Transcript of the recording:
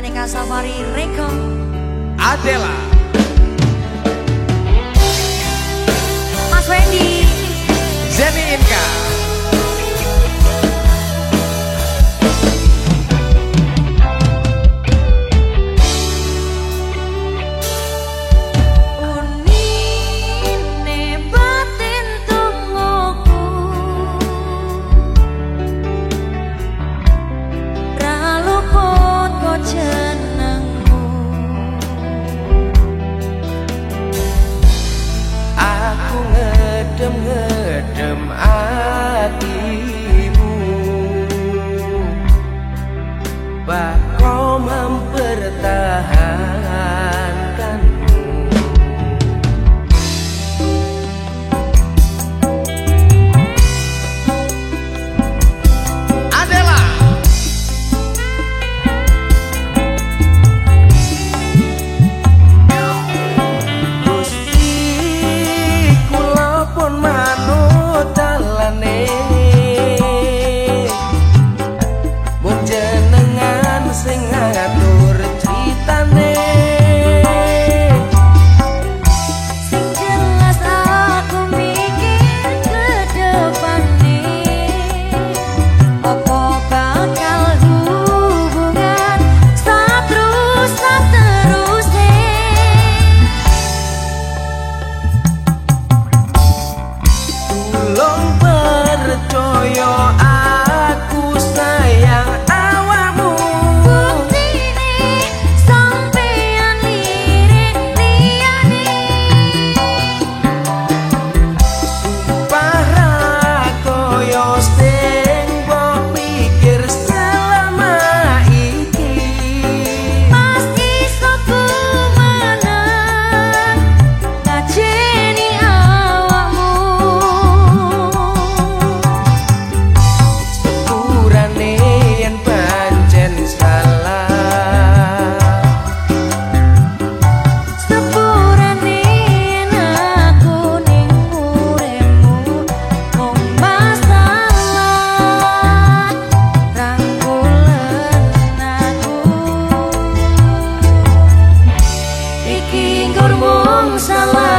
Aneka Safari Reko. Adela salah